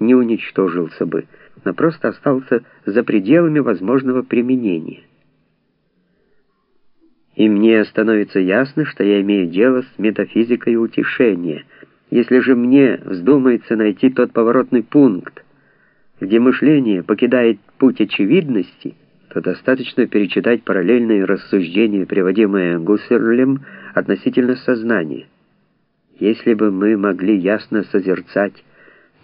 не уничтожился бы, но просто остался за пределами возможного применения. И мне становится ясно, что я имею дело с метафизикой утешения. Если же мне вздумается найти тот поворотный пункт, где мышление покидает путь очевидности, то достаточно перечитать параллельные рассуждения, приводимые Гуссерлем относительно сознания. Если бы мы могли ясно созерцать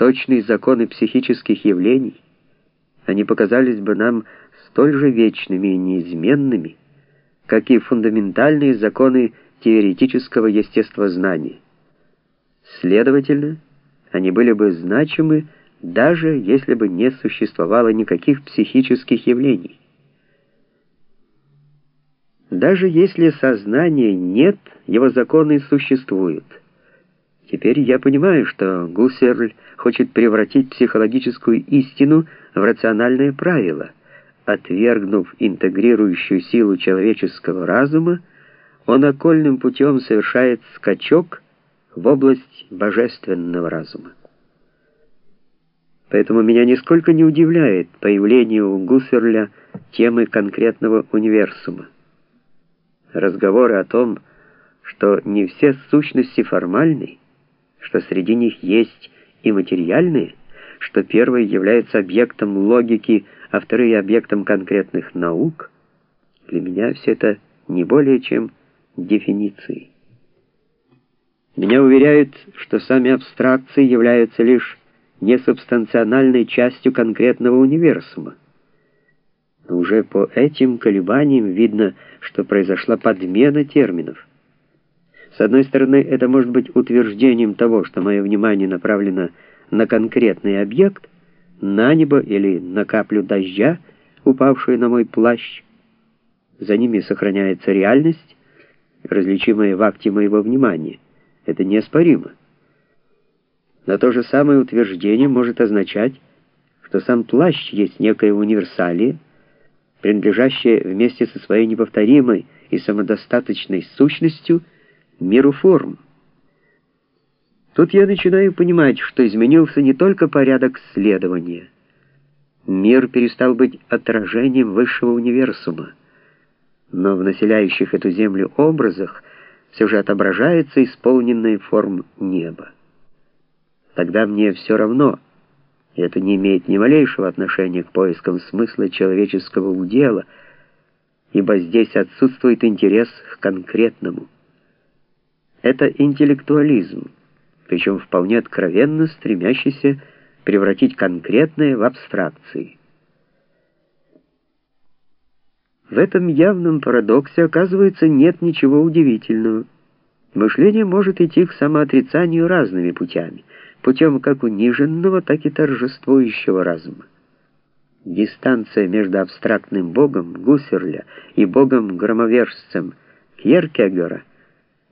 точные законы психических явлений, они показались бы нам столь же вечными и неизменными, как и фундаментальные законы теоретического естествознания. Следовательно, они были бы значимы, даже если бы не существовало никаких психических явлений. Даже если сознания нет, его законы существуют. Теперь я понимаю, что Гуссерль хочет превратить психологическую истину в рациональное правило. Отвергнув интегрирующую силу человеческого разума, он окольным путем совершает скачок в область божественного разума. Поэтому меня нисколько не удивляет появление у Гуссерля темы конкретного универсума. Разговоры о том, что не все сущности формальны, что среди них есть и материальные, что первые являются объектом логики, а вторые объектом конкретных наук, для меня все это не более чем дефиниции. Меня уверяют, что сами абстракции являются лишь несубстанциональной частью конкретного универсума. Но уже по этим колебаниям видно, что произошла подмена терминов. С одной стороны, это может быть утверждением того, что мое внимание направлено на конкретный объект, на небо или на каплю дождя, упавшую на мой плащ. За ними сохраняется реальность, различимая в акте моего внимания. Это неоспоримо. Но то же самое утверждение может означать, что сам плащ есть некое универсалие, принадлежащее вместе со своей неповторимой и самодостаточной сущностью миру форм. Тут я начинаю понимать, что изменился не только порядок следования. Мир перестал быть отражением высшего универсума, но в населяющих эту землю образах все же отображается исполненная форм неба. Тогда мне все равно, это не имеет ни малейшего отношения к поискам смысла человеческого удела, ибо здесь отсутствует интерес к конкретному. Это интеллектуализм, причем вполне откровенно стремящийся превратить конкретное в абстракции. В этом явном парадоксе, оказывается, нет ничего удивительного. Мышление может идти к самоотрицанию разными путями, путем как униженного, так и торжествующего разума. Дистанция между абстрактным богом Гуссерля и богом-громовержцем Кьеркегора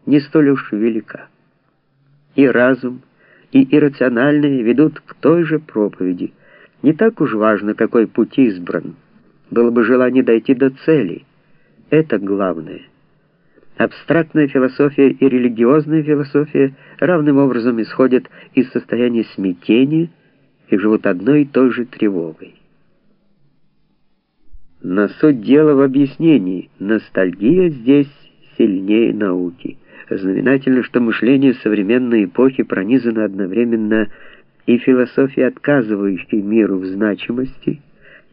не столь уж велика. И разум, и иррациональное ведут к той же проповеди. Не так уж важно, какой путь избран. Было бы желание дойти до цели. Это главное. Абстрактная философия и религиозная философия равным образом исходят из состояния смятения и живут одной и той же тревогой. Но суть дела в объяснении. Ностальгия здесь сильнее науки. Знаменательно, что мышление современной эпохи пронизано одновременно и философией, отказывающей миру в значимости,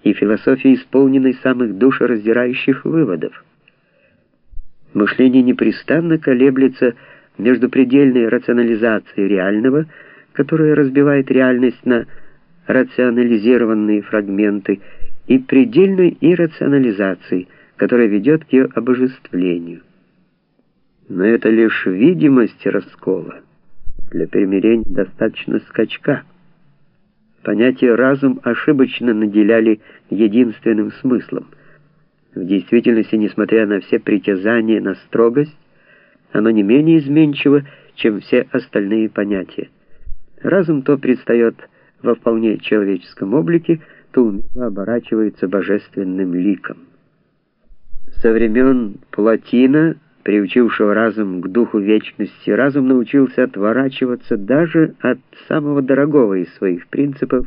и философией, исполненной самых душераздирающих выводов. Мышление непрестанно колеблется между предельной рационализацией реального, которая разбивает реальность на рационализированные фрагменты, и предельной иррационализацией, которая ведет к ее обожествлению. Но это лишь видимость раскола. Для примирения достаточно скачка. Понятие «разум» ошибочно наделяли единственным смыслом. В действительности, несмотря на все притязания на строгость, оно не менее изменчиво, чем все остальные понятия. Разум то предстает во вполне человеческом облике, то умело оборачивается божественным ликом. Со времен Платина приучившего разум к духу вечности, разум научился отворачиваться даже от самого дорогого из своих принципов